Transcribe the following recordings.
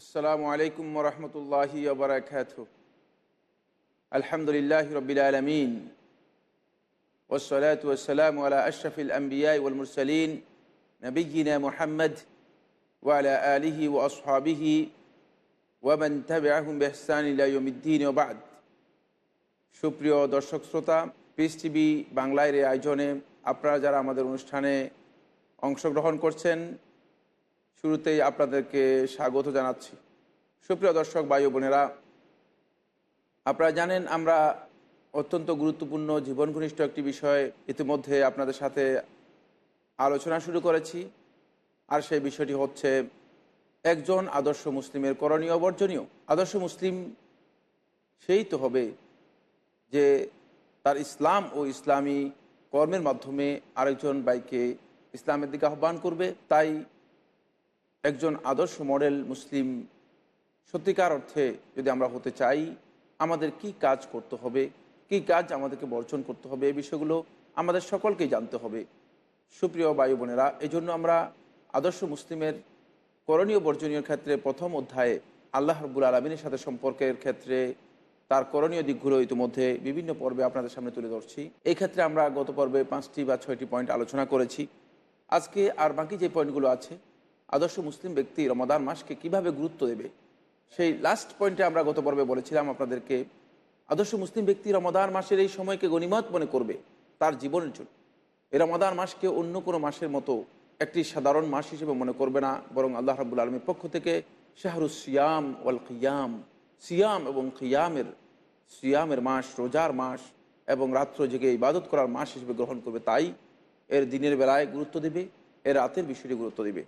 আসসালামু আলাইকুম রহমতুল্লাহি আবরাকাত আলহামদুলিল্লাহ রবিল আলমিন। ওসলাত ওসালাম আলা আশরফিল আম্বিয়াই ওল মুরসলিন নবীনা মোহাম্মদ ওয়ালা আলিহি ও আসহাবিহি ওয়াবান তাবিআহুম বিহসান ইলা ইয়াউমিদ্দিন সুপ্রিয় দর্শক শ্রোতা পিএস টিভি বাংলার আয়োজনে আপনারা যারা আমাদের অনুষ্ঠানে অংশগ্রহণ করছেন শুরুতেই আপনাদেরকে স্বাগত জানাচ্ছি। সুপ্রিয় দর্শক ও বোনেরা, আপনারা জানেন আমরা অত্যন্ত গুরুত্বপূর্ণ জীবন ঘনিষ্ঠ একটি বিষয় ইতিমধ্যে আপনাদের সাথে আলোচনা শুরু করেছি, আর সেই বিষয়টি হচ্ছে একজন আদর্শ মুসলিমের করণীয় বর্জনীয়। আদর্শ মুসলিম সেই তো হবে যে তার ইসলাম ও ইসলামী কর্মের মাধ্যমে আরেকজন বাইকে ইসলামের দিকে আহ্বান করবে। তাই একজন আদর্শ মডেল মুসলিম, সত্যিকার অর্থে যদি আমরা হতে চাই, আমাদের কি কাজ করতে হবে, কি কাজ আমাদেরকে বর্জন করতে হবে এই বিষয়গুলো আমাদের সকলকেই জানতে হবে। সুপ্রিয় বায়ু বোনেরা এই জন্য আমরা আদর্শ মুসলিমের করণীয় বর্জনীয় ক্ষেত্রে প্রথম অধ্যায়ে আল্লাহ রব্বুল আলমিনের সাথে সম্পর্কের ক্ষেত্রে তার করণীয় দিকগুলো ইতিমধ্যে বিভিন্ন পর্বে আপনাদের সামনে তুলে ধরছি। এই ক্ষেত্রে আমরা গত পর্বে পাঁচটি বা ছয়টি পয়েন্ট আলোচনা করেছি। আজকে আর বাকি যে পয়েন্টগুলো আছে আদর্শ মুসলিম ব্যক্তি রমাদান মাসকে কীভাবে গুরুত্ব দেবে? সেই লাস্ট পয়েন্টে আমরা গত পর্বে বলেছিলাম আপনাদেরকে, আদর্শ মুসলিম ব্যক্তি রমাদান মাসের এই সময়কে গণিমত মনে করবে তার জীবনের জন্য। এই রমাদান মাসকে অন্য কোনো মাসের মতো একটি সাধারণ মাস হিসেবে মনে করবে না, বরং আল্লাহ রাবুল আলমীর পক্ষ থেকে শাহরুস সিয়াম ওয়াল কিয়াম সিয়াম এবং কিয়ামের সিয়ামের মাস, রোজার মাস এবং রাত্র জেগে ইবাদত করার মাস হিসেবে গ্রহণ করবে তাই এর দিনের বেলায় গুরুত্ব দেবে, এর রাতের বিষয়টি গুরুত্ব দেবে।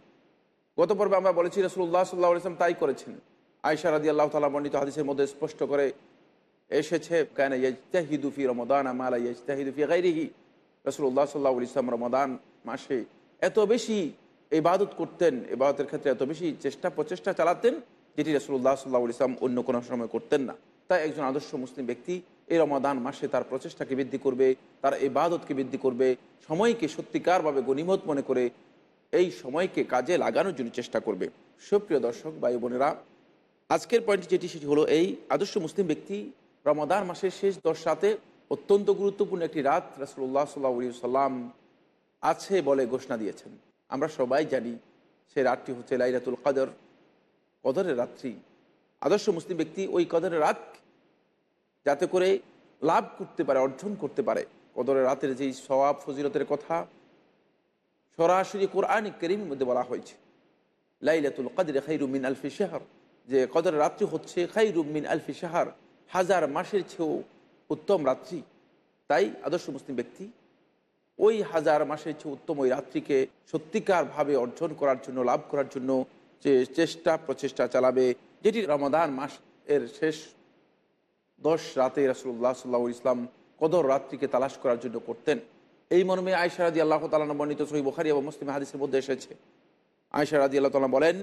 গত পর্বে আমরা বলেছি রসুল্লাহ সাল্লাহ ইসলাম তাই করেছেন। আয়সা রাদি আল্লাহ তালা বর্ণিত হাদিসের মধ্যে স্পষ্ট করে এসেছে, কেন ইজতাহিদুফি রমদান আমালা ইজতাহিদুফি গাইরিহি রসুল্লাহ সাল্লাহ ইসলাম রমদান মাসে এত বেশি ইবাদত করতেন, ইবাদতের ক্ষেত্রে এত বেশি চেষ্টা প্রচেষ্টা চালাতেন, যেটি রসুল্লাহ সাল্লাহ ইসলাম অন্য কোনো সময় করতেন না। তাই একজন আদর্শ মুসলিম ব্যক্তি এই রমাদান মাসে তার প্রচেষ্টাকে বৃদ্ধি করবে, তার ইবাদতকে বৃদ্ধি করবে, সময়কে সত্যিকারভাবে গণিমত মনে করে এই সময়কে কাজে লাগানোর জন্য চেষ্টা করবে। সুপ্রিয় দর্শক, ভাই বোনেরা, আজকের পয়েন্ট যেটি, সেটি হলো এই, আদর্শ মুসলিম ব্যক্তি রমাদান মাসের শেষ দশ রাতে অত্যন্ত গুরুত্বপূর্ণ একটি রাত রাসুল্লাহ সাল্লাহ সাল্লাম আছে বলে ঘোষণা দিয়েছেন। আমরা সবাই জানি সে রাতটি হচ্ছে লাইলাতুল কাদর, কদরের রাত্রি। আদর্শ মুসলিম ব্যক্তি ওই কদরের রাত যাতে করে লাভ করতে পারে, অর্জন করতে পারে। কদরের রাতের যেই সওয়াব, ফজিলতের কথা সরাসরি কোরআন করিমের মধ্যে বলা হয়েছে। লাইলাতুল কাদের খাইরু মিন আলফি শাহর। যে কদর রাত্রি হচ্ছে খাই রুমিন আলফি সাহার হাজার মাসের চেয়েও উত্তম রাত্রি। তাই আদর্শ মুসলিম ব্যক্তি ওই হাজার মাসের চেয়ে উত্তম ওই রাত্রিকে সত্যিকারভাবে অর্জন করার জন্য, লাভ করার জন্য যে চেষ্টা, প্রচেষ্টা চালাবে, যেটি রমাদান মাস এর শেষ দশ রাতে রাসুল্লাহ সাল্লাহ ইসলাম কদর রাত্রিকে তালাশ করার জন্য করতেন। এই মর্মে আয়সা রাদি আল্লাহ তালা বর্ণিত সহি বখারি এবং মুসলিম হাদিসের মধ্যে এসেছে। আয়সা রাদি আল্লাহ তালা বলেন,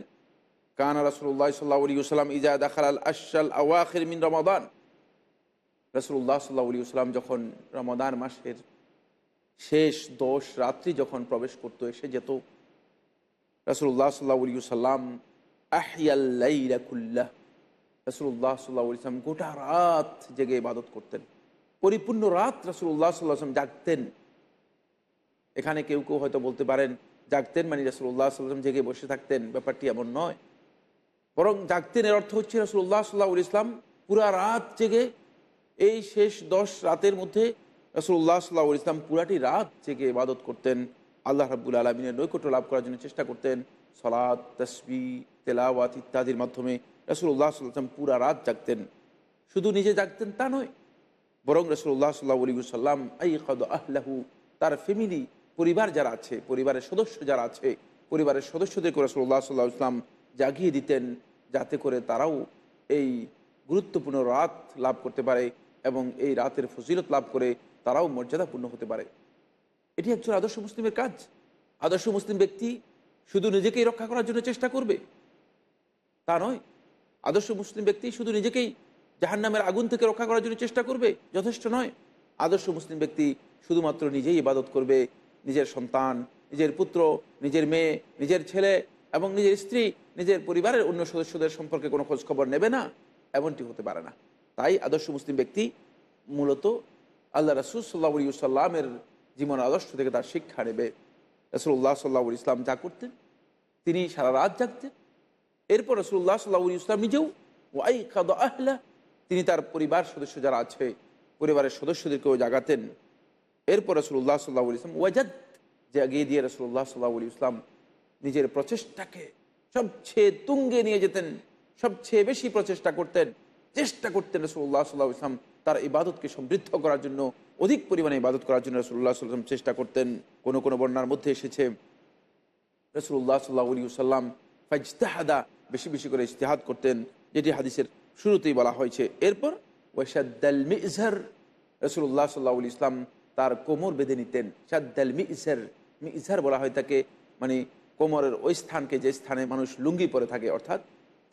কানা রাসুল্লাহ সাল্লাহ আলী সাল্লাম ইজা দাখাল আল আশাল আওয়াখির মিন রমাদান। রসুল্লাহ সাল্লাহ আলী সাল্লাম যখন রমাদান মাসের শেষ দশ রাত্রি যখন প্রবেশ করতো, এসে যেত। রসুল্লাহ সাল্লাহ আলী সাল্লাম আহিয়াল্লাইরাকুল্লাহ রসুল্লাহ সাল্লাহ ইসলাম গোটা রাত জেগে ইবাদত করতেন। পরিপূর্ণ রাত রসুল্লাহ সাল্লাহ আসলাম জাগতেন। এখানে কেউ কেউ হয়তো বলতে পারেন, জাগতেন মানে রসুল্লাহ সাল্লাম জেগে বসে থাকতেন, ব্যাপারটি এমন নয়। বরং জাগতেন এর অর্থ হচ্ছে রসুল্লাহ সাল্লাহ ইসলাম পুরা রাত জেগে, এই শেষ দশ রাতের মধ্যে রসুল্লাহ সাল্লাহ ইসলাম পুরাটি রাত জেগে ইবাদত করতেন, আল্লাহ রাবুল আলমিনের নৈকট্য লাভ করার জন্য চেষ্টা করতেন সলাদ তসবি তেলাওয়াত ইত্যাদির মাধ্যমে রসুল্লাহ সাল্লাম পুরা রাত জাগতেন। শুধু নিজে জাগতেন তা নয়, বরং রসুল্লাহ সাল্লাহ আলী সাল্লাম আই কদ আহলাহু তার ফ্যামিলি পরিবার যারা আছে, পরিবারের সদস্য যারা আছে, পরিবারের সদস্যদেরকে রসুল্লাহ সাল্লাহ ইসলাম জাগিয়ে দিতেন যাতে করে তারাও এই গুরুত্বপূর্ণ রাত লাভ করতে পারে এবং এই রাতের ফজিলত লাভ করে তারাও মর্যাদাপূর্ণ হতে পারে। এটি একজন আদর্শ মুসলিমের কাজ। আদর্শ মুসলিম ব্যক্তি শুধু নিজেকেই রক্ষা করার জন্য চেষ্টা করবে। তা নয়, আদর্শ মুসলিম ব্যক্তি শুধু নিজেকেই জাহান নামের আগুন থেকে রক্ষা করার জন্য চেষ্টা করবে, যথেষ্ট নয়। আদর্শ মুসলিম ব্যক্তি শুধুমাত্র নিজেই ইবাদত করবে নিজের সন্তান, নিজের পুত্র, নিজের মেয়ে, নিজের ছেলে এবং নিজের স্ত্রী, নিজের পরিবারের অন্য সদস্যদের সম্পর্কে কোনো খোঁজ খবর নেবে না, এমনটি হতে পারে না। তাই আদর্শ মুসলিম ব্যক্তি মূলত আল্লাহ রসুল সাল্লাহ সাল্লামের জীবন আদর্শ থেকে তার শিক্ষা নেবে। রসুল্লাহ সাল্লাহ ইসলাম যা করতেন, তিনি সারা রাত জাগতেন। এরপর রসুল্লাহ সাল্লাহ ইসলাম নিজেও ওয়াই খাদ আহলা, তিনি তার পরিবার সদস্য যারা আছে, পরিবারের সদস্যদেরকেও জাগাতেন। এরপর রসুল্লাহ সাল্লাহ ইসলাম ওয়াজাদ, জাগিয়ে দিয়ে রসুল্লাহ সাল্লাহ ইসলাম নিজের প্রচেষ্টাকে সবচেয়ে তুঙ্গে নিয়ে যেতেন, সবচেয়ে বেশি প্রচেষ্টা করতেন, চেষ্টা করতেন রসুল্লাহ সাল্লাহ ইসলাম তার ইবাদতকে সমৃদ্ধ করার জন্য, অধিক পরিমাণে ইবাদত করার জন্য রসুল্লাহ সাল্লাম চেষ্টা করতেন। কোনো কোনো বন্যার মধ্যে এসেছে রসুল্লাহ সাল্লাহ আলী সাল্লাম ফাইজতাহাদা, বেশি বেশি করে ইজতেহাদ করতেন, যেটি হাদিসের শুরুতেই বলা হয়েছে। এরপর ওয়াসাদ্দাল মিজহার রসুল্লাহ সাল্লাহ ইসলাম তার কোমর বেঁধে নিতেন। সাদ্দাল মিজহার মিজহার বলা হয় তাকে মানে কোমরের ওই স্থানকে যে স্থানে মানুষ লুঙ্গি পরে থাকে, অর্থাৎ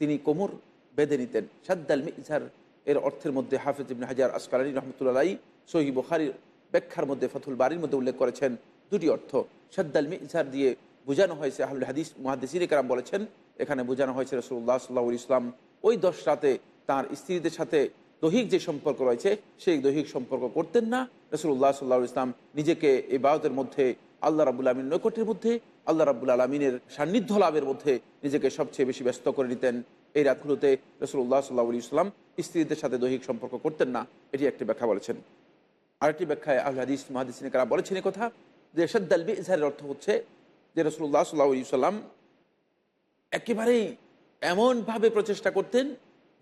তিনি কোমর বেঁধে নিতেন। সাদ্দাল মিজহার এর অর্থের মধ্যে হাফিজ ইবিন হাজার আসকালানী রহমতুল্লাহ সহি বুখারির ব্যাখ্যার মধ্যে ফতুল বাড়ির মধ্যে উল্লেখ করেছেন দুটি অর্থ। সাদ্দাল মিজহার দিয়ে বোঝানো হয়েছে আহুল হাদিস মহাদিসির কারাম বলেছেন, এখানে বোঝানো হয়েছে রসুল্লাহ সাল্লাহ ইসলাম ওই দশ রাতে তাঁর স্ত্রীদের সাথে দৈহিক যে সম্পর্ক রয়েছে, সেই দৈহিক সম্পর্ক করতেন না। রসুল্লাহ সাল্লাহ ইসলাম নিজেকে এই বায়তের মধ্যে, আল্লাহ রাবুল আলমিন নৈকটের মধ্যে, আল্লাহ রাবুল আলমিনের সান্নিধ্য লাভের মধ্যে নিজেকে সবচেয়ে বেশি ব্যস্ত করে নিতেন এই রাতগুলোতে রসুল্লাহ সাল্লাহ ইসলাম স্ত্রীদের সাথে দৈহিক সম্পর্ক করতেন না। এটি একটি ব্যাখ্যা বলেছেন। আরেকটি ব্যাখ্যায় আল হাদিস মহাদিস কারা বলেছেন কথা যে, সদ্দাল ইজহারের অর্থ হচ্ছে যে রসুল্লাহ সাল্লাহ সাল্লাম একেবারেই এমনভাবে প্রচেষ্টা করতেন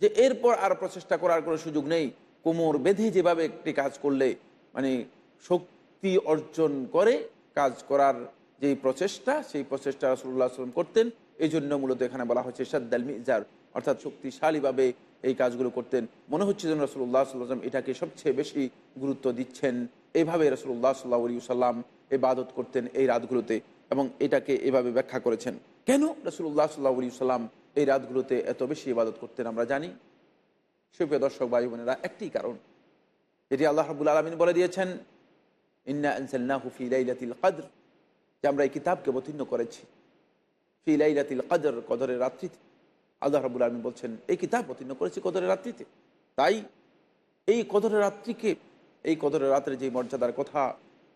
যে এরপর আর প্রচেষ্টা করার কোনো সুযোগ নেই। কোমর বেঁধে যেভাবে একটি কাজ করলে মানে শক্তি অর্জন করে কাজ করার যেই প্রচেষ্টা, সেই প্রচেষ্টা রসুল্লাহ সাল্লাম করতেন। এই জন্য মূলত এখানে বলা হচ্ছে সাদ্দাল মিজার, অর্থাৎ শক্তিশালীভাবে এই কাজগুলো করতেন। মনে হচ্ছে যেন রসুল্লাহ সাল্লাম এটাকে সবচেয়ে বেশি গুরুত্ব দিচ্ছেন। এইভাবে রসুল্লাহ সাল্লাহ সাল্লাম এবাদত করতেন এই রাতগুলোতে এবং এটাকে এভাবে ব্যাখ্যা করেছেন। কেন রসুল্লাহ সাল্লাহ সাল্লাম এই রাতগুলোতে এত বেশি ইবাদত করতেন আমরা জানি। সুপ্রিয় দর্শক, ভাই বোনেরা, একটি কারণ, যেটি আল্লাহ রাবুল আলমিন বলে দিয়েছেন, ইন্না আনসাল্লাহ ফি লাইলাতিল কদর যে আমরা এই কিতাবকে অবতীর্ণ করেছি। ফি লাইলাতিল কদর, কদরের রাত্রিতে। আল্লাহ রাবুল আলমিন বলছেন, এই কিতাব অবতীর্ণ করেছি কদরের রাত্রিতে। তাই এই কদরের রাত্রিকে, এই কদরের রাত্রে যে মর্যাদার কথা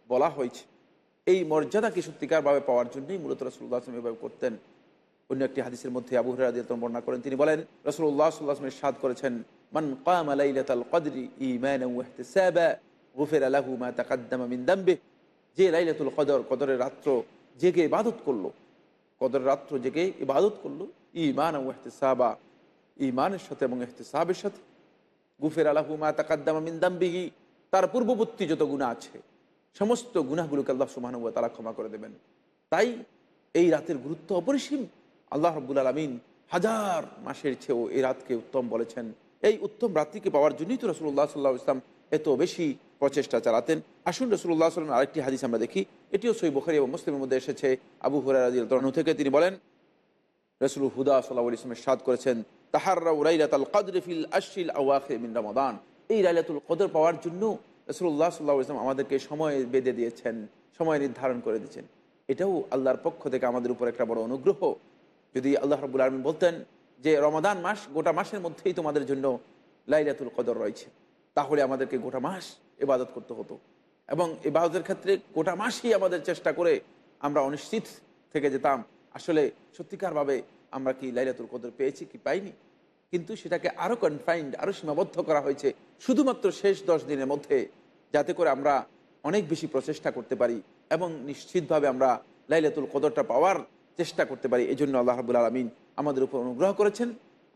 বলা হয়েছে, এই মর্যাদাকে সত্যিকারভাবে পাওয়ার জন্যই মূলত রসুল্লাহ আসলাম এভাবে করতেন? অন্য একটি হাদিসের মধ্যে আবু হরাদিয়াতম বর্ণনা করেন, তিনি বলেন রসুল্লাহ সাল্লাহামের সাদ করেছেন, মান কাম আলাইলাতাল কদরি ইমান গুফির আলাহু মা তাকাদ্দামা মিন দাম্বে যে লাইলাতুল কদর, কদরের রাত্র জেগে ইবাদত করল, কদরের রাত্র জেগে ইবাদত করল ইমান ওয়াহতিসাবা ইমানের সাথে এবং এহতেসাবের সাথে, গুফের আলাহু মা তাকাদ্দামা মিন্দাম্বিহি তার পূর্ববর্তী যত গুণা আছে, সমস্ত গুণাগুলোকে আল্লাহ সুমানুব তারা ক্ষমা করে দেবেন। তাই এই রাতের গুরুত্ব অপরিসীম। আল্লাহ রব্বুল আলমিন হাজার মাসের চেয়েও এই রাতকে উত্তম বলেছেন। এই উত্তম রাত্রিকে পাওয়ার জন্যই তো রসুল্লাহ সাল্লাহ ইসলাম এত বেশি প্রচেষ্টা চালাতেন। আসুন রসুল্লাহ সাল্লাম আরেকটি হাদিস আমরা দেখি। এটিও সই বখারি এবং মুসলিমের মধ্যে এসেছে। আবু হুরারাজি থেকে তিনি বলেন, রসুল হুদা সাল্লাহ ইসলামের সাদ করেছেন, তাহাররা রাইলাতাল কদর ফিল আশিল মিন রমাদান। এই রাইলাতুল কদর পাওয়ার জন্য রসুল্লাহ সাল্লাহ ইসলাম আমাদেরকে সময় বেঁধে দিয়েছেন, সময় নির্ধারণ করে দিয়েছেন। এটাও আল্লাহর পক্ষ থেকে আমাদের উপর একটা বড় অনুগ্রহ। যদি আল্লাহ রবুল আলমিন বলতেন যে রমাদান মাস গোটা মাসের মধ্যেই তোমাদের জন্য লাইলাতুল কদর রয়েছে, তাহলে আমাদেরকে গোটা মাস ইবাদত করতে হতো। এবং ইবাদতের ক্ষেত্রে গোটা মাসই আমাদের চেষ্টা করে আমরা অনিশ্চিত থেকে যেতাম। আসলে সত্যিকারভাবে আমরা কি লাইলাতুল কদর পেয়েছি কি পাইনি? কিন্তু সেটাকে আরও কনফাইন্ড আরও সীমাবদ্ধ করা হয়েছে শুধুমাত্র শেষ দশ দিনের মধ্যে, যাতে করে আমরা অনেক বেশি প্রচেষ্টা করতে পারি এবং নিশ্চিতভাবে আমরা লাইলাতুল কদরটা পাওয়ার চেষ্টা করতে পারি এই জন্য আল্লাহ রাবুল আলমিন আমাদের উপর অনুগ্রহ করেছেন।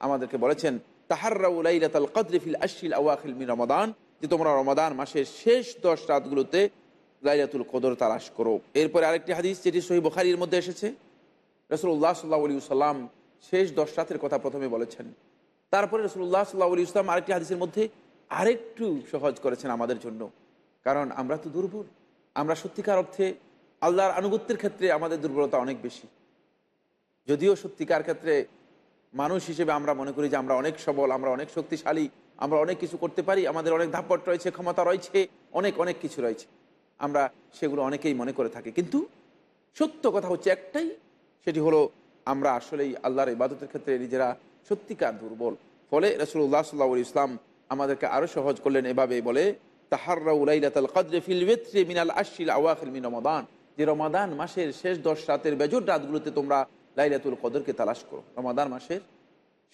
আমাদেরকে বলেছেন, তাহার্রাউ লাইলাতাল কদর ফিল আশিল আওয়াখিল মি রমাদান যে তোমরা রমাদান মাসের শেষ দশ রাতগুলোতে লাইলাতুল কদর তালাশ করো। এরপরে আরেকটি হাদিস, যেটি সহি বখারির মধ্যে এসেছে। রসুল্লাহ সাল্লাহ আলী সাল্লাম শেষ দশ রাতের কথা প্রথমে বলেছেন। তারপরে রসুল্লাহ সাল্লাহ আলী ইসলাম আরেকটি হাদিসের মধ্যে আরেকটু সহজ করেছেন আমাদের জন্য। কারণ আমরা তো দুর্বল, আমরা সত্যিকার অর্থে আল্লাহর আনুগত্যের ক্ষেত্রে আমাদের দুর্বলতা অনেক বেশি। যদিও সত্যিকার ক্ষেত্রে মানুষ হিসেবে আমরা মনে করি যে আমরা অনেক সবল, আমরা অনেক শক্তিশালী, আমরা অনেক কিছু করতে পারি, আমাদের অনেক ধাপট রয়েছে, ক্ষমতা রয়েছে, অনেক অনেক কিছু রয়েছে। আমরা সেগুলো অনেকেই মনে করে থাকি। কিন্তু সত্য কথা হচ্ছে একটাই, সেটি হলো আমরা আসলেই আল্লাহর ইবাদতের ক্ষেত্রে নিজেরা সত্যিকার দুর্বল। ফলে রসুল্লাহ সাল্লাহ ইসলাম আমাদেরকে আরও সহজ করলেন এভাবে বলে তাহার্রাউলাইলাতাল কদরে ফিল মিনাল আশিল আওয়াখিল মিন রমাদান। যে রমাদান মাসের শেষ দশ রাতের বেজর রাতগুলোতে তোমরা লাইলাতুল কদরকে তালাশ করো। রমাদান মাসের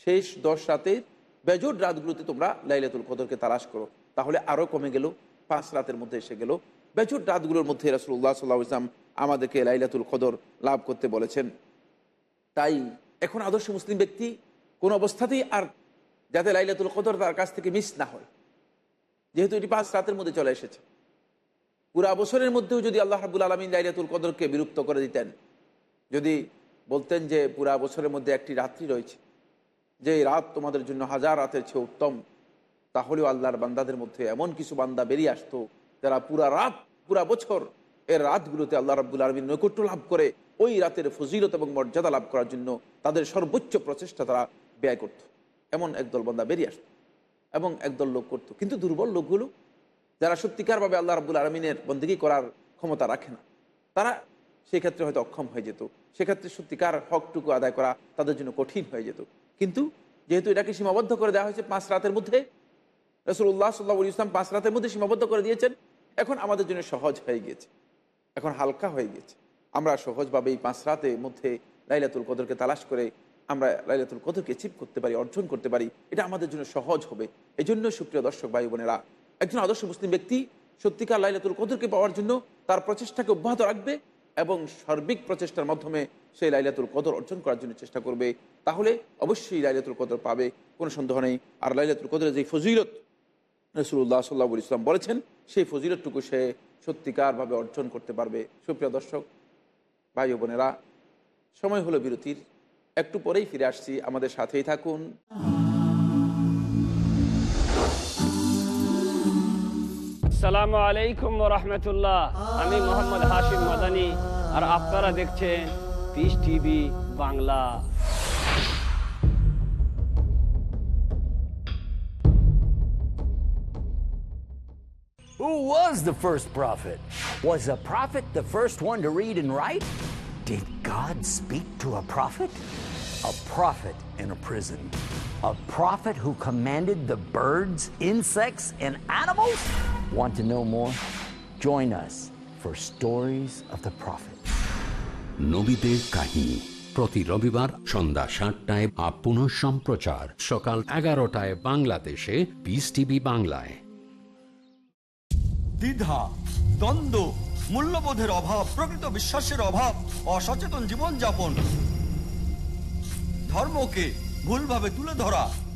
শেষ দশ রাতের বেজর রাতগুলোতে তোমরা লাইলাতুল কদরকে তালাশ করো। তাহলে আরও কমে গেল, পাঁচ রাতের মধ্যে এসে গেল। বেজর রাতগুলোর মধ্যে রসুল্লাহ সাল্লাহ ইসলাম আমাদেরকে লাইলাতুল কদর লাভ করতে বলেছেন। তাই এখন আদর্শ মুসলিম ব্যক্তি কোন অবস্থাতেই আর যাতে লাইলাতুল কদর তার কাছ থেকে মিস না হয়। যেহেতু এটি পাঁচ রাতের মধ্যে চলে এসেছে। পুরা বছরের মধ্যেও যদি আল্লাহ হাবুল আলমিন লাইলাতুল কদরকে বিরক্ত করে দিতেন, যদি বলতেন যে পুরা বছরের মধ্যে একটি রাত্রি রয়েছে, যে রাত তোমাদের জন্য হাজার রাতের চেয়ে উত্তম। তাহলেও আল্লাহর বান্দাদের মধ্যে এমন কিছু বান্দা বেরিয়ে আসতো, যারা পুরা রাত, পুরা বছর এর রাতগুলোতে আল্লাহ রাবুল আলমীর নৈকট্য লাভ করে, ওই রাতের ফজিলত এবং মর্যাদা লাভ করার জন্য তাদের সর্বোচ্চ প্রচেষ্টা তারা ব্যয় করত। এমন একদল বান্দা বেরিয়ে আসতো এবং একদল লোক করতো। কিন্তু দুর্বল লোকগুলো, যারা সত্যিকারভাবে আল্লাহ রাবুল আলমিনের বন্দিগি করার ক্ষমতা রাখে না, তারা সেক্ষেত্রে হয়তো অক্ষম হয়ে যেত। সেক্ষেত্রে সত্যিকার হকটুকু আদায় করা তাদের জন্য কঠিন হয়ে যেত। কিন্তু যেহেতু এটাকে সীমাবদ্ধ করে দেওয়া হয়েছে পাঁচ রাতের মধ্যে রসুল্লাহ সাল্লাহ ইসলাম পাঁচ রাতের মধ্যে সীমাবদ্ধ করে দিয়েছেন, এখন আমাদের জন্য সহজ হয়ে গিয়েছে। এখন হালকা হয়ে গেছে আমরা সহজভাবে এই পাঁচ রাতের মধ্যে লাইলাতুল কদরকে তালাশ করে আমরা লাইলাতুল কদরকে চিপ করতে পারি, অর্জন করতে পারি, এটা আমাদের জন্য সহজ হবে। এই জন্য সুপ্রিয় দর্শক ভাই বোনেরা, একজন আদর্শ মুসলিম ব্যক্তি সত্যিকার লাইলাতুল কদরকে পাওয়ার জন্য তার প্রচেষ্টাকে অব্যাহত রাখবে এবং সার্বিক প্রচেষ্টার মাধ্যমে সেই লাইলাতুল কদর অর্জন করার জন্য চেষ্টা করবে, তাহলে অবশ্যই লাইলাতুল কদর পাবে, কোনো সন্দেহ নেই। আর লাইলাতুল কদরের যে ফজিলত রসুল্লাহ সাল্লাহ ইসলাম বলেছেন, সেই ফজিলতটুকু সে সত্যিকারভাবে অর্জন করতে পারবে। সুপ্রিয় দর্শক, ভাই বোনেরা, সময় হলো বিরতির। একটু পরেই ফিরে আসছি। আমাদের সাথেই থাকুন। সালামু আলাইকুম রহমতুল্লাহ আমি মোহাম্মদ হাশিম মাদানি আর আপনারা দেখছেন peace TV Bangla Who was the first prophet? Was a prophet the first one to read and write? Did God speak to a prophet? A prophet in a prison. A prophet who commanded the birds, insects, and animals? Want to know more? Join us for Stories of the Prophet. নবীদের কাহিনী প্রতি রবিবার সন্ধ্যা সাতটায় up পুনঃ সম্প্রচার সকাল এগারোটায় বাংলাদেশে পিস টিভি বাংলায় দ্বিধা দ্বন্দ্ব মূল্যবোধের অভাব প্রকৃত বিশ্বাসের অভাব অসচেতন জীবনযাপন ধর্মকে ভুলভাবে তুলে ধরা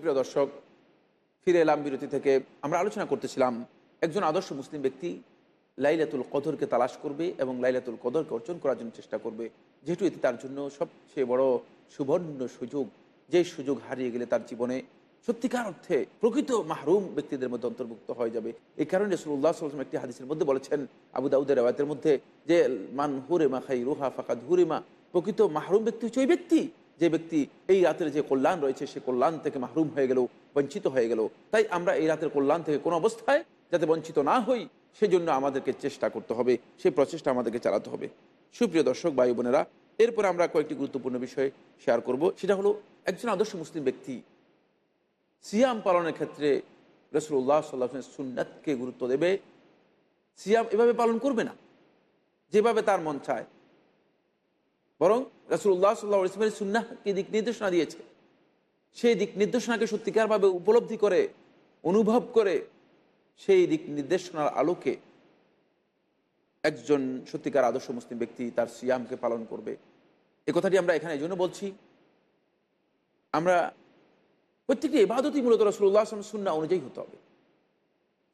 সুপ্রিয় দর্শক, ফিরে এলাম বিরতি থেকে। আমরা আলোচনা করতেছিলাম, একজন আদর্শ মুসলিম ব্যক্তি লাইলাতুল কদরকে তালাশ করবে এবং লাইলাতুল কদরকে অর্জন করার জন্য চেষ্টা করবে। যেহেতু এটি তার জন্য সবচেয়ে বড় সুবর্ণ সুযোগ, যে সুযোগ হারিয়ে গেলে তার জীবনে সত্যিকার অর্থে প্রকৃত মাহরুম ব্যক্তিদের মধ্যে অন্তর্ভুক্ত হয়ে যাবে। এই কারণে রসুল্লাহ সাল্লাম একটি হাদিসের মধ্যে বলেছেন, আবু দাউদের রেওয়ায়তের মধ্যে যে, মান হুরেমা খাই রুহা ফাকাদ হুরেমা প্রকৃত মাহরুম ব্যক্তি হচ্ছে ওই ব্যক্তি। যে ব্যক্তি এই রাতের যে কল্যাণ রয়েছে, সে কল্যাণ থেকে মাহরুম হয়ে গেল, বঞ্চিত হয়ে গেল। তাই আমরা এই রাতের কল্যাণ থেকে কোনো অবস্থায় যাতে বঞ্চিত না হই, সেজন্য আমাদেরকে চেষ্টা করতে হবে সেই প্রচেষ্টা আমাদেরকে চালাতে হবে। সুপ্রিয় দর্শক, ভাই বোনেরা, এরপরে আমরা কয়েকটি গুরুত্বপূর্ণ বিষয় শেয়ার করব। সেটা হলো, একজন আদর্শ মুসলিম ব্যক্তি সিয়াম পালনের ক্ষেত্রে রসুল্লাহ সাল্লাহ সুন্নাতকে গুরুত্ব দেবে। সিয়াম এভাবে পালন করবে না, যেভাবে তার মন চায়। বরং রসুল্লাহ সাল্লাহ ইসলামের সুন্নাহকে দিক নির্দেশনা দিয়েছে। সেই দিক নির্দেশনাকে সত্যিকারভাবে উপলব্ধি করে, অনুভব করে সেই দিক নির্দেশনার আলোকে একজন সত্যিকার আদর্শ মুসলিম ব্যক্তি তার সিয়ামকে পালন করবে। এ কথাটি আমরা এখানে এই জন্য বলছি, আমরা প্রত্যেকটি ইবাদতই মূলত রসুল্লাহ আসলাম সুন্না অনুযায়ী হতে হবে।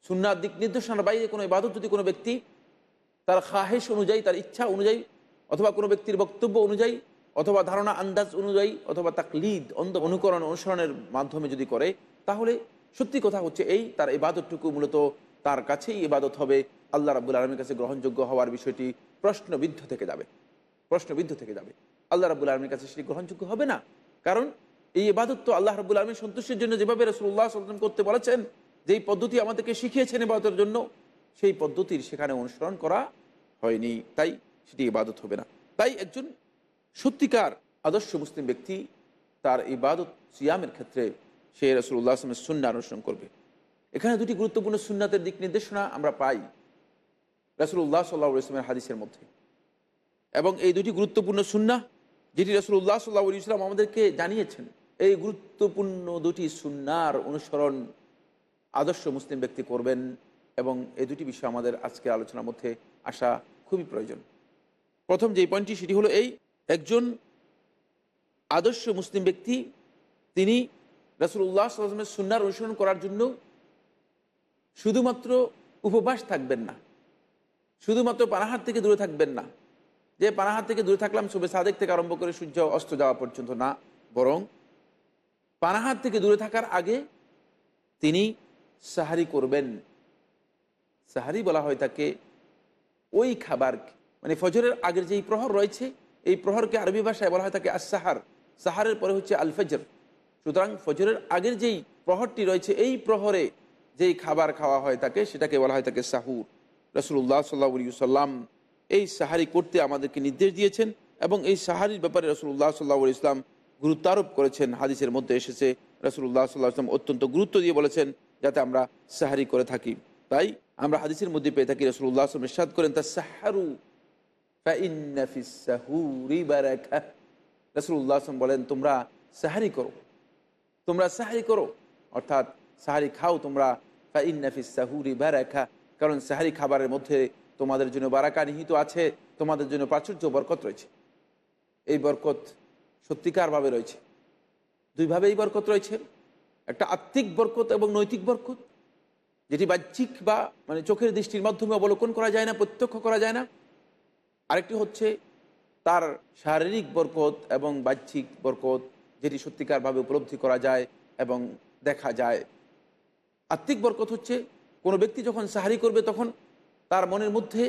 সুন্নার দিক নির্দেশনার বাইরে কোনো ইবাদত যদি কোনো ব্যক্তি তার খাহেশ অনুযায়ী, তার ইচ্ছা অনুযায়ী অথবা কোনো ব্যক্তির বক্তব্য অনুযায়ী, অথবা ধারণা, আন্দাজ অনুযায়ী, অথবা তাক তাকলিদ, অন্ধ, অনুকরণ, অনুসরণের মাধ্যমে যদি করে, তাহলে সত্যি কথা হচ্ছে এই, তার ইবাদতটুকু মূলত তার কাছেই ইবাদত হবে। আল্লাহ রাবুল আলমীর কাছে গ্রহণযোগ্য হওয়ার বিষয়টি প্রশ্নবিদ্ধ থেকে যাবে। প্রশ্নবিদ্ধ থেকে যাবে। আল্লাহ রাবুল আলমীর কাছে সেটি গ্রহণযোগ্য হবে না। কারণ এই ইবাদত তো আল্লাহ রাবুল আলমীর সন্তুষ্টির জন্য যেভাবে রসুল্লাহ সাল্লাম করতে বলেছেন, যেই পদ্ধতি আমাদেরকে শিখিয়েছেন ইবাদতের জন্য, সেই পদ্ধতির সেখানে অনুসরণ করা হয়নি। তাই সেটি ইবাদত হবে না। তাই একজন সত্যিকার আদর্শ মুসলিম ব্যক্তি তার ইবাদত সিয়ামের ক্ষেত্রে সে রসুল্লাহ আসলামের সুন্না অনুসরণ করবে। এখানে দুটি গুরুত্বপূর্ণ সুন্নাতের দিক নির্দেশনা আমরা পাই রসুল্লাহ সাল্লাহ ইসলামের হাদিসের মধ্যে। এবং এই দুটি গুরুত্বপূর্ণ সুন্না যেটি রসুল্লাহ সাল্লাহ ইসলাম আমাদেরকে জানিয়েছেন, এই গুরুত্বপূর্ণ দুটি সুন্নার অনুসরণ আদর্শ মুসলিম ব্যক্তি করবেন এবং এই দুটি বিষয় আমাদের আজকের আলোচনার মধ্যে আসা খুবই প্রয়োজন। প্রথম যে পয়েন্টটি সেটি হলো এই, একজন আদর্শ মুসলিম ব্যক্তি, তিনি রসুল্লাহ সাল্লামের সুন্নার অনুসরণ করার জন্য শুধুমাত্র উপবাস থাকবেন না, শুধুমাত্র পানাহার থেকে দূরে থাকবেন না। যে পানাহার থেকে দূরে থাকলাম শুভে সাদেক থেকে আরম্ভ করে সূর্য অস্ত যাওয়া পর্যন্ত না, বরং পানাহার থেকে দূরে থাকার আগে তিনি সাহারি করবেন। সাহারি বলা হয় তাকে ওই খাবার মানে ফজরের আগের যেই প্রহর রয়েছে, এই প্রহরকে আরবি ভাষায় বলা হয় তাকে আসাহার সাহারের পরে হচ্ছে আল ফজর সুতরাং ফজরের আগের যেই প্রহরটি রয়েছে, এই প্রহরে যেই খাবার খাওয়া হয় তাকে, সেটাকে বলা হয় তাকে সাহুর। রসুল্লাহ সাল্লা সাল্লাম এই সাহারি করতে আমাদেরকে নির্দেশ দিয়েছেন এবং এই সাহারির ব্যাপারে রসুল্লাহ সাল্লাহ ইসলাম গুরুত্ব আরোপ করেছেন। হাদিসের মধ্যে এসেছে রসুল্লাহ সাল্লাহ আসলাম অত্যন্ত গুরুত্ব দিয়ে বলেছেন যাতে আমরা সাহারি করে থাকি। তাই আমরা হাদিসের মধ্যে পেয়ে থাকি রসুল্লাহ আসলাম ইসাদ করেন তা সাহারু রসুল্লাহ আসলাম বলেন তোমরা সাহারি করো তোমরা সাহারি করো অর্থাৎ সাহারি খাও তোমরা ফাইন্নাফিস সাহুরি বারাকা কারণ সাহারি খাবারের মধ্যে তোমাদের জন্য বারাকা নিহিত আছে, তোমাদের জন্য প্রাচুর্য বরকত রয়েছে। এই বরকত সত্যিকারভাবে রয়েছে। দুইভাবে এই বরকত রয়েছে। একটা আত্মিক বরকত এবং নৈতিক বরকত, যেটি বাহ্যিক বা মানে চোখের দৃষ্টির মাধ্যমে অবলোকন করা যায় না, প্রত্যক্ষ করা যায় না। আরেকটি হচ্ছে তার শারীরিক বরকত এবং বাহ্যিক বরকত, যেটি সত্যিকারভাবে উপলব্ধি করা যায় এবং দেখা যায়। আত্মিক বরকত হচ্ছে কোনো ব্যক্তি যখন সাহারি করবে তখন তার মনের মধ্যে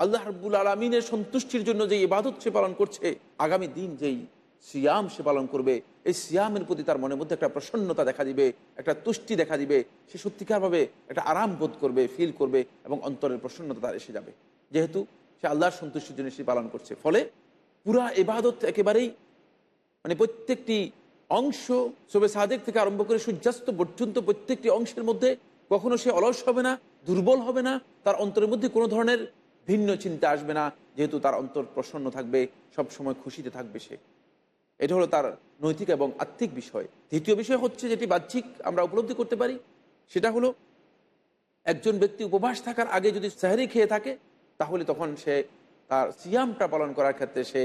আল্লাহ রব্বুল আলমিনের সন্তুষ্টির জন্য যে ইবাদত সে পালন করছে, আগামী দিন যেই সিয়াম সে পালন করবে, এই সিয়ামের প্রতি তার মনের মধ্যে একটা প্রসন্নতা দেখা দিবে, একটা তুষ্টি দেখা দিবে, সে সত্যিকারভাবে একটা আরাম বোধ করবে ফিল করবে এবং অন্তরের প্রসন্নতা তার এসে যাবে। যেহেতু সে আল্লাহর সন্তুষ্টির জন্য সে পালন করছে। ফলে পুরা এবাদত একেবারেই মানে প্রত্যেকটি অংশ সবে সাদেক থেকে আরম্ভ করে সূর্যাস্ত পর্যন্ত প্রত্যেকটি অংশের মধ্যে কখনো সে অলস হবে না, দুর্বল হবে না, তার অন্তরের মধ্যে কোনো ধরনের ভিন্ন চিন্তা আসবে না, যেহেতু তার অন্তর প্রসন্ন থাকবে সব সময় খুশিতে থাকবে সে। এটা হলো তার নৈতিক এবং আত্মিক বিষয়। দ্বিতীয় বিষয় হচ্ছে যেটি বাহ্যিক আমরা উপলব্ধি করতে পারি, সেটা হলো একজন ব্যক্তি উপবাস থাকার আগে যদি সাহারি খেয়ে থাকে তাহলে তখন সে তার সিয়ামটা পালন করার ক্ষেত্রে সে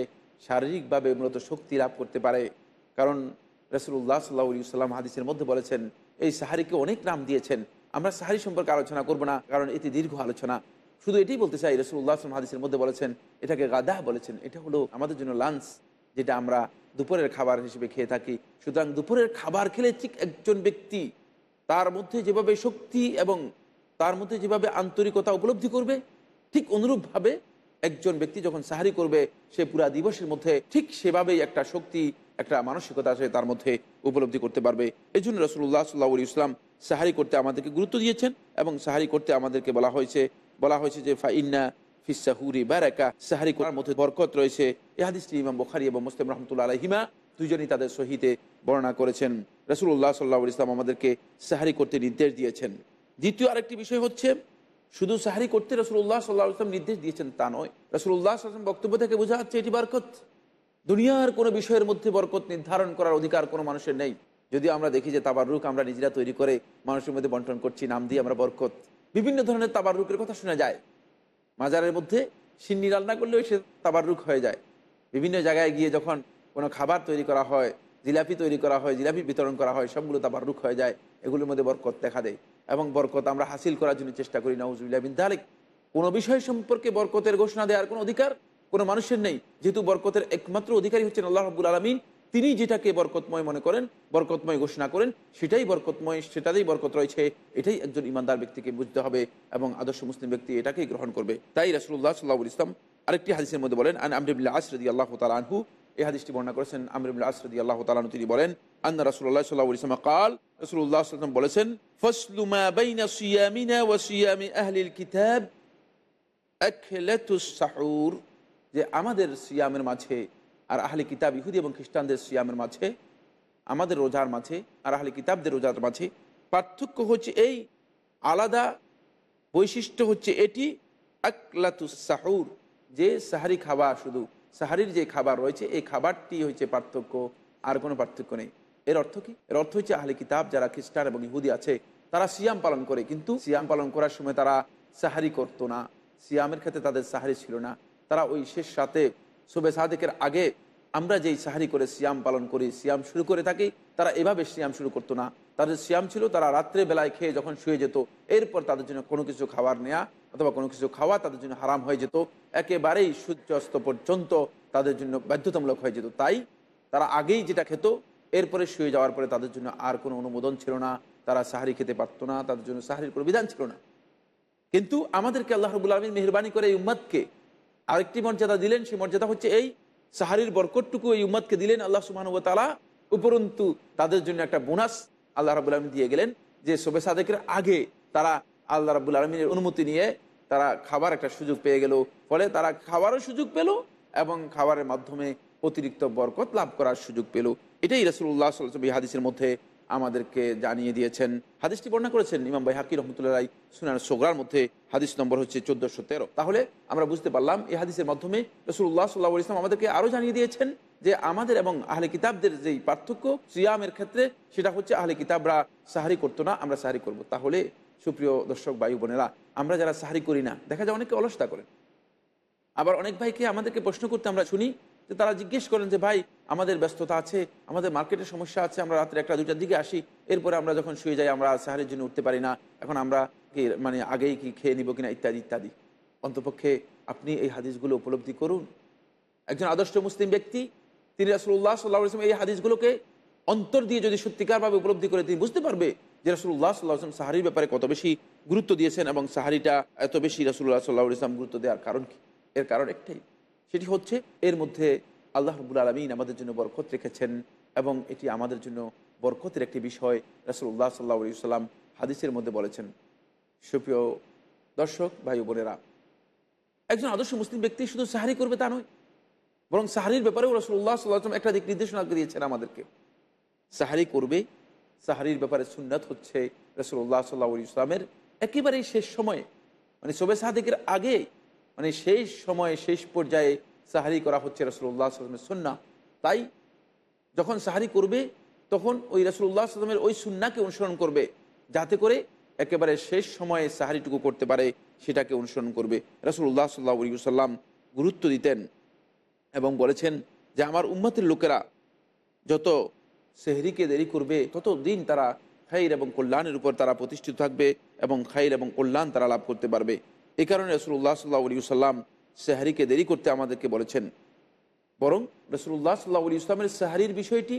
শারীরিকভাবে মূলত শক্তি লাভ করতে পারে। কারণ রসুল্লাহ সাল্লাহ সাল্লাম হাদিসের মধ্যে বলেছেন, এই সাহারিকে অনেক নাম দিয়েছেন, আমরা সাহারি সম্পর্কে আলোচনা করব না, কারণ এটি দীর্ঘ আলোচনা। শুধু এটাই বলতে চাই রসুল্লাহ আসলাম হাদিসের মধ্যে বলেছেন, এটাকে গাদা বলেছেন। এটা হলো আমাদের জন্য লাঞ্চ যেটা আমরা দুপুরের খাবার হিসেবে খেয়ে থাকি। সুতরাং দুপুরের খাবার খেলে ঠিক একজন ব্যক্তি তার মধ্যে যেভাবে শক্তি এবং তার মধ্যে যেভাবে আন্তরিকতা উপলব্ধি করবে ঠিক অনুরূপভাবে একজন ব্যক্তি যখন সাহারি করবে, সে পুরা দিবসের মধ্যে ঠিক সেভাবেই একটা শক্তি, একটা মানসিকতা সে তার মধ্যে উপলব্ধি করতে পারবে। এই জন্য রসুল্লাহ সাল্লাহ ইসলাম সাহারি করতে আমাদেরকে গুরুত্ব দিয়েছেন এবং সাহারি করতে আমাদেরকে বলা হয়েছে বলা হয়েছে যে, ফাইন্না ফিসাহুরি বারাকা, সাহারি করার মধ্যে বরকত রয়েছে। এ হাদিসটি ইমাম বখারি এবং মুসলিম রহমতুল্লাহ আলহিমা দুজনই তাদের সহিতে বর্ণনা করেছেন। রসুল্লাহ সাল্লাহ ইসলাম আমাদেরকে সাহারি করতে নির্দেশ দিয়েছেন। দ্বিতীয় আরেকটি বিষয় হচ্ছে শুধু সাহারি করতে রসুল্লাহ সাল্লাহ ইসলাম নির্দেশ দিয়েছেন তা নয়। রসুল্লাহ সাল্লাম বক্তব্য থেকে বোঝা যাচ্ছে এটি বরকত। দুনিয়ার কোনো বিষয়ের মধ্যে বরকত নির্ধারণ করার অধিকার কোনো মানুষের নেই। যদি আমরা দেখি যে তাবার রুখ আমরা নিজেরা তৈরি করে মানুষের মধ্যে বন্টন করছি, নাম দিয়ে আমরা বরকত। বিভিন্ন ধরনের তাবার রুখের কথা শোনা যায়। মাজারের মধ্যে সিন্নি রান্না করলেও সে তাবার রুখ হয়ে যায়। বিভিন্ন জায়গায় গিয়ে যখন কোনো খাবার তৈরি করা হয় জিলাপি তৈরি করা হয়, জিলাপি বিতরণ করা হয়, সবগুলো তাবার রুখ হয়ে যায়, এগুলোর মধ্যে বরকত দেখা দেয়। এবং বরকত আমরা হাসিল করার জন্য চেষ্টা করি নওয়াজুল্লাহ বিন তালেক কোনো বিষয় সম্পর্কে বরকতের ঘোষণা দেওয়ার কোনো অধিকার কোনো মানুষের নেই। যেহেতু বরকতের একমাত্র অধিকারী হচ্ছেন আল্লাহ রব্বুল আলমিন, তিনি যেটাকে বরকতময় মনে করেন, বরকতময় ঘোষণা করেন, সেটাই বরকতময়, সেটাতেই বরকত রয়েছে, এটাই একজন ইমানদার ব্যক্তিকে বুঝতে হবে এবং আদর্শ মুসলিম ব্যক্তি এটাকেই গ্রহণ করবে। তাই রাসুল্লাহ সাল্লাহ ইসলাম আরেকটি হাদিসের মধ্যে বলেন, আন আমরিবুল্লাহ আসরদি আল্লাহ তালানহু এই হাদিসটি বর্ণনা করেছেন আমরিবুল্লাহ আসরদি আল্লাহ তালানহু তিনি বলেন, আন্না রাসুল্লাহ সাল্লাহ কাল রসুল্লাহ বলেছেন ফসলুমা ওয়া আহলিল কিতাব সাহুর। যে আমাদের সিয়ামের মাঝে আর আহলে কিতাব, ইহুদি এবং খ্রিস্টানদের সিয়ামের মাঝে, আমাদের রোজার মাঝে আর আহলে কিতাবদের রোজার মাঝে পার্থক্য হচ্ছে এই, আলাদা বৈশিষ্ট্য হচ্ছে এটি আকলাতুস সাহুর, যে সাহারি খাবার শুধু সাহারির যে খাবার রয়েছে, এই খাবারটি হচ্ছে পার্থক্য, আর কোনো পার্থক্য নেই। এর অর্থ কি? এর অর্থ হচ্ছে আহলে কিতাব যারা খ্রিস্টান এবং ইহুদি আছে, তারা সিয়াম পালন করে, কিন্তু সিয়াম পালন করার সময় তারা সাহারি করতো না। সিয়ামের ক্ষেত্রে তাদের সাহারি ছিল না। তারা ওই শেষ সাথে শুভে সাদেকের আগে আমরা যেই সাহারি করে সিয়াম পালন করি, সিয়াম শুরু করে থাকি, তারা এভাবে সিয়াম শুরু করতো না। তাদের সিয়াম ছিল, তারা রাত্রে বেলায় খেয়ে যখন শুয়ে যেত, এরপর তাদের জন্য কোনো কিছু খাবার নেওয়া অথবা কোনো কিছু খাওয়া তাদের জন্য হারাম হয়ে যেত। একেবারেই সূর্যাস্ত পর্যন্ত তাদের জন্য বাধ্যতামূলক হয়ে যেত। তাই তারা আগেই যেটা খেত, এরপরে শুয়ে যাওয়ার পরে তাদের জন্য আর কোনো অনুমোদন ছিল না। তারা সাহারি খেতে পারতো না, তাদের জন্য সাহারির কোনো বিধান ছিল না। কিন্তু আমাদেরকে আল্লাহ রবুল আলমী মেহরবানি করে এই উম্মাদকে আরেকটি মর্যাদা দিলেন, সেই মর্যাদা হচ্ছে এই, সাহারির বরকটটুকু এই উম্মাদকে দিলেন আল্লাহ সুবাহানুব তালা উপরন্তু তাদের জন্য একটা বোনাস আল্লাহ রাবুল আলমী দিয়ে গেলেন যে শোবে সাদেকের আগে তারা আল্লাহ রাবুল আলমিনের অনুমতি নিয়ে তারা খাবার একটা সুযোগ পেয়ে গেল। ফলে তারা খাবারও সুযোগ পেল এবং খাবারের মাধ্যমে অতিরিক্ত বরকত লাভ করার সুযোগ পেল। এটাই রসুল্লাহ সাল্লাম হাদিসের মধ্যে আমাদেরকে জানিয়ে দিয়েছেন। হাদিসটি বর্ণনা করেছেন ইমাম ভাই হাকির রহমতুল্লাহ সুনান সোগরার মধ্যে। হাদিস নম্বর হচ্ছে চোদ্দশো তেরো। তাহলে আমরা বুঝতে পারলাম, এই হাদিসের মাধ্যমে রসুল্লাহ সাল্লাহ ইসলাম আমাদেরকে আরও জানিয়ে দিয়েছেন যে আমাদের এবং আহলে কিতাবদের যেই পার্থক্য, সিয়ামের ক্ষেত্রে সেটা হচ্ছে আহলে কিতাবরা সাহারি করতো না, আমরা সাহারি করব। তাহলে সুপ্রিয় দর্শক বায়ু বোনেরা, আমরা যারা সাহারি করি না, দেখা যায় অনেকে অলসতা করেন। আবার অনেক ভাইকে আমাদেরকে প্রশ্ন করতে আমরা শুনি, যে তারা জিজ্ঞেস করেন যে, ভাই, আমাদের ব্যস্ততা আছে, আমাদের মার্কেটের সমস্যা আছে, আমরা রাত্রে একটা দুইটার দিকে আসি, এরপরে আমরা যখন শুয়ে যাই, আমরা সাহারের জন্য উঠতে পারি না, এখন আমরা কি মানে আগেই কি খেয়ে নিব কিনা, ইত্যাদি ইত্যাদি। অন্তপক্ষে আপনি এই হাদিসগুলো উপলব্ধি করুন। একজন আদর্শ মুসলিম ব্যক্তি তিনি রাসুল্লাহ সাল্লাহ ইসলাম এই হাদিসগুলোকে অন্তর দিয়ে যদি সত্যিকারভাবে উপলব্ধি করে, তিনি বুঝতে পারবে যে রাসুল্লাহ সাল্লাহ আসলাম সাহারির ব্যাপারে কত বেশি গুরুত্ব দিয়েছেন এবং সাহারিটা এত বেশি রাসুল্লাহ সাল্লাহ ইসলাম গুরুত্ব দেওয়ার কারণ কি? এর কারণ একটাই। সেটি হচ্ছে এর মধ্যে আল্লাহ রবুল আলমিন আমাদের জন্য বরকত রেখেছেন এবং এটি আমাদের জন্য বরকতের একটি বিষয় রাসুল্লাহ সাল্লাহ সাল্লাম হাদিসের মধ্যে বলেছেন। সুপ্রিয় দর্শক, ভাই বোনেরা, একজন আদর্শ মুসলিম ব্যক্তি শুধু সাহারি করবে তা নয় বরং সাহারির ব্যাপারেও রসুল্লাহ সাল্লাম একটা দিক নির্দেশনা দিয়েছেন আমাদেরকে। সাহারি করবে, সাহারির ব্যাপারে সুন্নাত হচ্ছে রসুল্লাহ সাল্লাহ ইসলামের একেবারেই শেষ সময়ে। মানে শোবে সাহাদিকের আগে মানে শেষ সময়ে, শেষ পর্যায়ে সাহারি করা হচ্ছে রসুল্লাহ সাল্লামের সুন্না। তাই যখন সাহারি করবে, তখন ওই রসুল্লাহ সাল্লামের ওই সুন্নাকে অনুসরণ করবে, যাতে করে একেবারে শেষ সময়ে সাহারিটুকু করতে পারে, সেটাকে অনুসরণ করবে। রসুল্লাহ সাল্লাহ সাল্লাম গুরুত্ব দিতেন। এবং বলেছেন যে আমার উম্মতের লোকেরা যত সেহরিকে দেরি করবে, তত দিন তারা খাইর এবং কল্যাণের উপর তারা প্রতিষ্ঠিত থাকবে এবং খাইর এবং কল্যাণ তারা লাভ করতে পারবে। এই কারণে রসুল্লাহ সাল্লাহ আলী সাল্লাম সেহারিকে দেরি করতে আমাদেরকে বলেছেন। বরং রসুল্লাহ সাল্লাহ আলী ইসলামের সাহারির বিষয়টি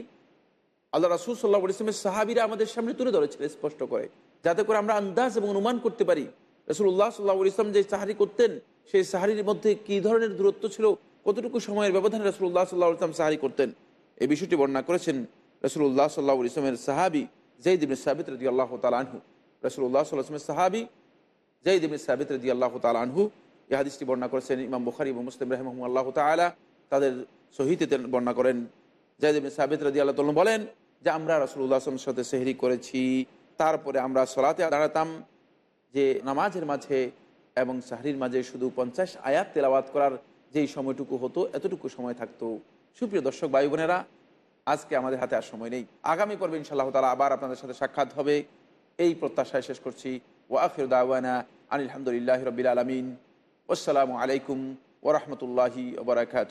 আল্লাহ রাসুল সাল্লাহ ইসলামের সাহাবিরা আমাদের সামনে তুলে ধরেছিল স্পষ্ট করে। যাতে করে আমরা আন্দাজ এবং অনুমান করতে পারি রসুল্লাহ সাল্লাহ ইসলাম যে সাহারি করতেন, সেই সাহারির মধ্যে কী ধরনের দূরত্ব ছিল কতটুকু সময়ের ব্যবধানে রসুল্লাহ সাল্লাহ ইসলাম সাহারি করতেন? এই বিষয়টি বর্ণনা করেছেন রসুল্লাহ সাল্লাহ ইসলামের সাহাবি জঈদ ইবিন সাবিত রদি আল্লাহ তালানহু রসুল্লাহ সাল্লাহ ইসলামের সাহাবি জঈদ ইবিন সাবিত রদি আল্লাহ তালানহু এই হাদিসটি বর্ণনা করেছেন ইমাম বুখারি এবং মুসলিম রহমহ আল্লাহ তালা তাদের সহিতে বর্ণনা করেন। জায়দ ইবিন সাবিত রদি আল্লাহ তালন বলেন যে, আমরা রসুল্লাহ আসলামের সাথে সেহরি করেছি। তারপরে আমরা সলাতে দাঁড়াতাম যে, নামাজের মাঝে এবং সাহরির মাঝে শুধু পঞ্চাশ আয়াত তেলাওয়াত করার যেই সময়টুকু হতো, এতটুকু সময় থাকতো। সুপ্রিয় দর্শক ভাই বোনেরা আজকে আমাদের হাতে আর সময় নেই। আগামী পর্বে ইনশাল্লাহ তালা আবার আপনাদের সাথে সাক্ষাৎ হবে। এই প্রত্যাশায় শেষ করছি। ওয়াফির দাওয়ানা আলহামদুলিল্লাহ রবিল আলমিন। আসসালামু আলাইকুম ওরহমতুল্লাহি ওবরাকাত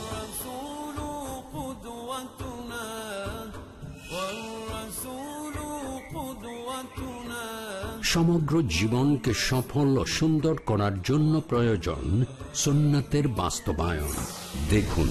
সমগ্র জীবনকে সফল ও সুন্দর করার জন্য প্রয়োজন সুন্নাতের বাস্তবায়ন। দেখুন